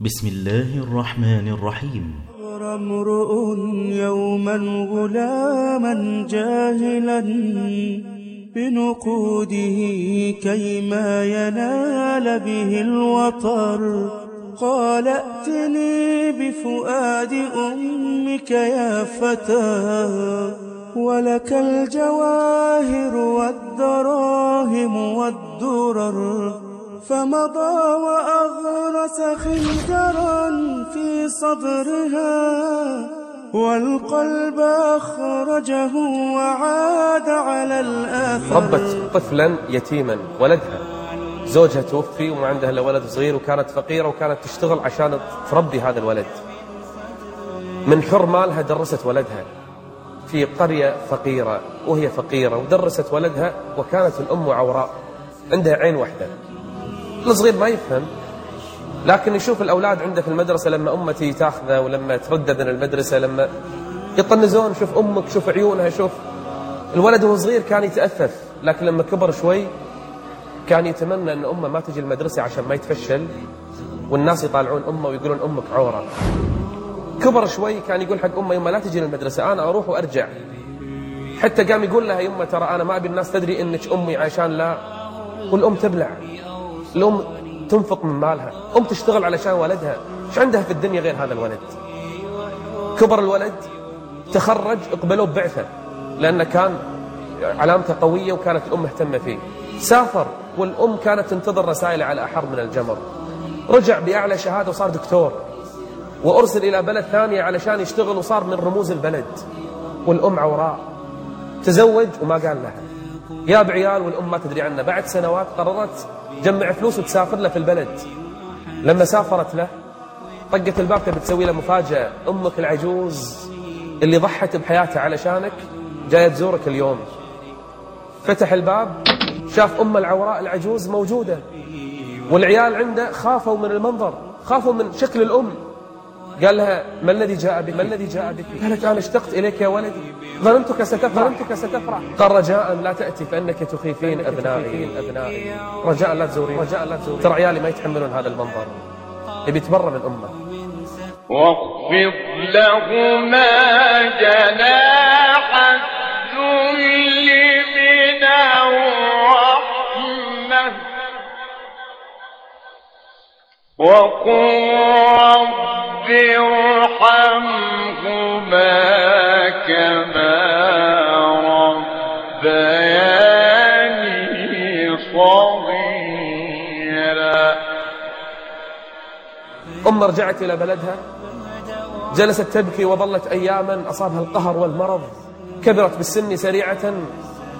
بسم الله الرحمن الرحيم. امرؤ يوما غلاما جاهلا بنقوده كيما ينال به الوطر. قال ائتني بفؤاد أمك يا فتى ولك الجواهر والدراهم والدرر. فمضى وأغرس خنجرا في صدرها والقلب أخرجه وعاد على الآثر ربت طفلا يتيما ولدها. زوجها توفي وما عندها إلا ولد صغير وكانت فقيرة وكانت تشتغل عشان تربي هذا الولد. من حر مالها درست ولدها في قرية فقيرة وهي فقيرة ودرست ولدها وكانت الأم عوراء عندها عين واحدة. الصغير ما يفهم. لكن يشوف الأولاد عنده في المدرسة لما أمتي تاخذه ولما ترده من المدرسة لما يطنزون شوف أمك شوف عيونها شوف. الولد وهو صغير كان يتأفف لكن لما كبر شوي كان يتمنى أن أمه ما تجي المدرسة عشان ما يتفشل والناس يطالعون أمه ويقولون أمك عورة. كبر شوي كان يقول حق أمه يمه لا تجي للمدرسة أنا أروح وأرجع. حتى قام يقول لها يمه ترى أنا ما أبي الناس تدري إنك أمي عشان لا. والأم تبلع. الأم تنفق من مالها. أم تشتغل علشان ولدها إيش عندها في الدنيا غير هذا الولد؟ كبر الولد تخرج اقبلوه ببعثة. لأنه كان علامته قوية وكانت الأم مهتمة فيه. سافر والأم كانت تنتظر رسائله على أحر من الجمر. رجع بأعلى شهادة وصار دكتور. وأرسل إلى بلد ثانية علشان يشتغل وصار من رموز البلد. والأم عوراء. تزوج وما قال لها. يا بعيال والأم ما تدري عنه بعد سنوات قررت جمع فلوس وتسافر له في البلد. لما سافرت له طقت الباب تبي تسوي له مفاجأة. أمك العجوز اللي ضحت بحياتها علشانك جاية تزورك اليوم. فتح الباب شاف أم العوراء العجوز موجودة. والعيال عنده خافوا من المنظر خافوا من شكل الأم. قال لها ما الذي جاء بك؟ ما الذي جاء بك؟ قالت أنا اشتقت إليك يا ولدي. ظننتك ستفرح. ظننتك ستفرح. قال رجاء لا تأتي فإنك تخيفين أبنائي. أبنائي. رجاء لا تزورين. رجاء لا تزورين. ترى عيالي ما يتحملون هذا المنظر. يبي يتبرى من أمه. واخفض لهما جناح وقل ارحمهما كما ربياني صغيرا أم رجعت إلى بلدها؟ جلست تبكي وظلت أياما أصابها القهر والمرض كبرت بالسن سريعة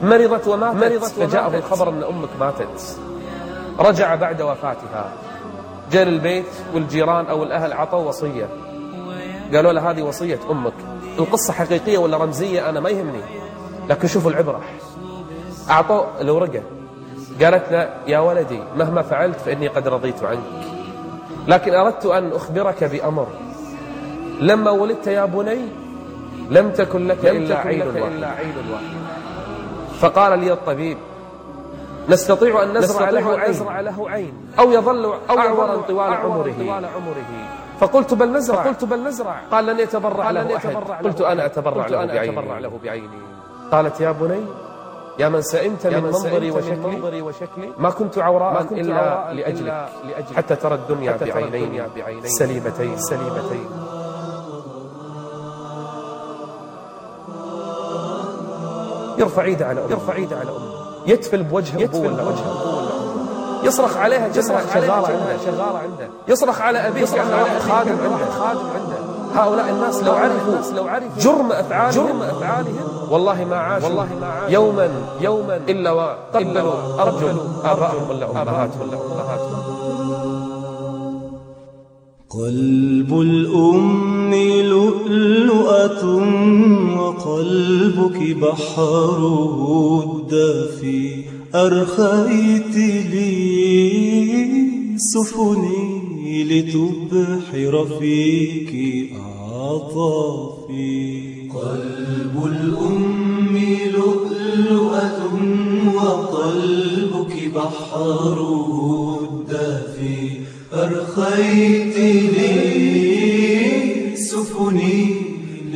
مرضت وماتت مرضت فجاءه الخبر أن أمك ماتت. رجع بعد وفاتها. جاء للبيت والجيران أو الأهل عطوا وصية. قالوا له هذه وصية أمك. القصة حقيقية ولا رمزية؟ أنا ما يهمني. لكن شوفوا العبرة. أعطوا الورقة. قالت له يا ولدي مهما فعلت فإني قد رضيت عنك. لكن أردت أن أخبرك بأمر. لما ولدت يا بني لم تكن لك لم إلا, عين واحد فقال لي الطبيب نستطيع أن نزرع, له, عين. نزرع له عين. أو يظل أو أعورا طوال عمره. طوال عمره. فقلت بل نزرع. فقلت بل نزرع. قال لن يتبرع له أحد قلت أنا أتبرع له بعيني له بعيني قالت يا بني يا من سئمت من منظري وشكلي, وشكلي. ما كنت عوراء ما كنت إلا عوراء لأجلك, لأجلك. حتى ترى الدنيا حتى بعينين. سليمتين سليمتين يرفع ايده على أمه يرفع ايده على أمه يتفل بوجه يتفل بوجه يصرخ عليها يصرخ شغالة عنده. شغالة عنده. يصرخ على أبيه يصرخ على خادم عنده. خادم عنده. هؤلاء الناس لو عرفوا لو عرفوا جرم أفعالهم. جرم أفعالهم. والله ما عاشوا والله ما عاشوا. يوما يوما إلا وقبلوا أرجل آبائهم ولا أمهاتهم. ولا أمهاتهم. قلب الأم لؤلؤة وقلبك بحره الدافي أرخيت لي سفني لتبحر فيك أعطافي. قلب الأم لؤلؤة وقلبك بحره الدافي أرخيت لي سفني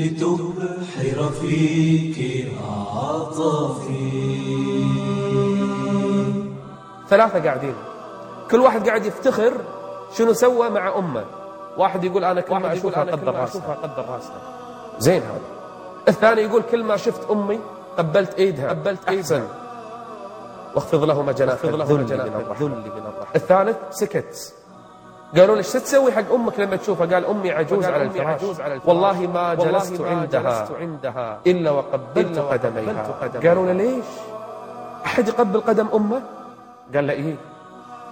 لتبحر فيك عطفي ثلاثة قاعدين. كل واحد قاعد يفتخر شنو سوى مع أمه. واحد يقول أنا كل ما أشوفها قدر راسها. قدر راسها. زين هذا. الثاني يقول كل ما شفت أمي قبلت إيدها. قبلت أحسن. واخفض لهما جناح الذل من الرحمة. الثالث سكت. قالوا له إيش تسوي حق أمك لما تشوفها؟ قال أمي عجوز على الفراش. والله ما جلست عندها. إلا وقبلت قدميها. قالوا له ليش؟ أحد يقبل قدم أمه؟ قال له إيه.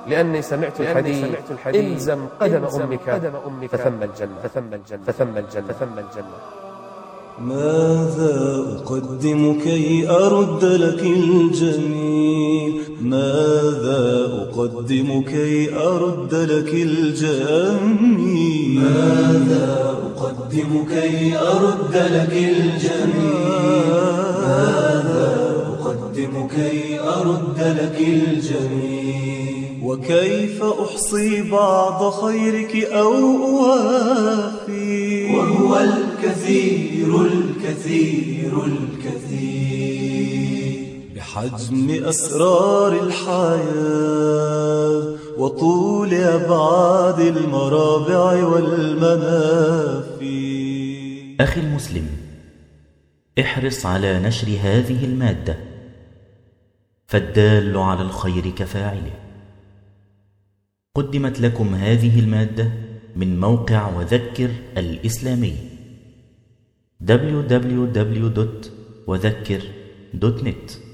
لأني سمعت الحديث. إلزم قدم أمك. فثم الجنة. فثم الجنة. فثم الجنة. فثم الجنة. ماذا أقدم كي أرد لك الجميل ماذا أقدم كي أرد لك الجميل ماذا أقدم كي أرد لك الجميل ماذا أقدم كي أرد لك الجميل وكيف أحصي بعض خيرك أو أوافي؟ وهو الكثير الكثير الكثير بحجم أسرار الحياة وطول أبعاد المرابع والمنافي أخي المسلم احرص على نشر هذه المادة. فالدال على الخير كفاعله. قدمت لكم هذه المادة من موقع وذكر الإسلامي. www.وذكر.net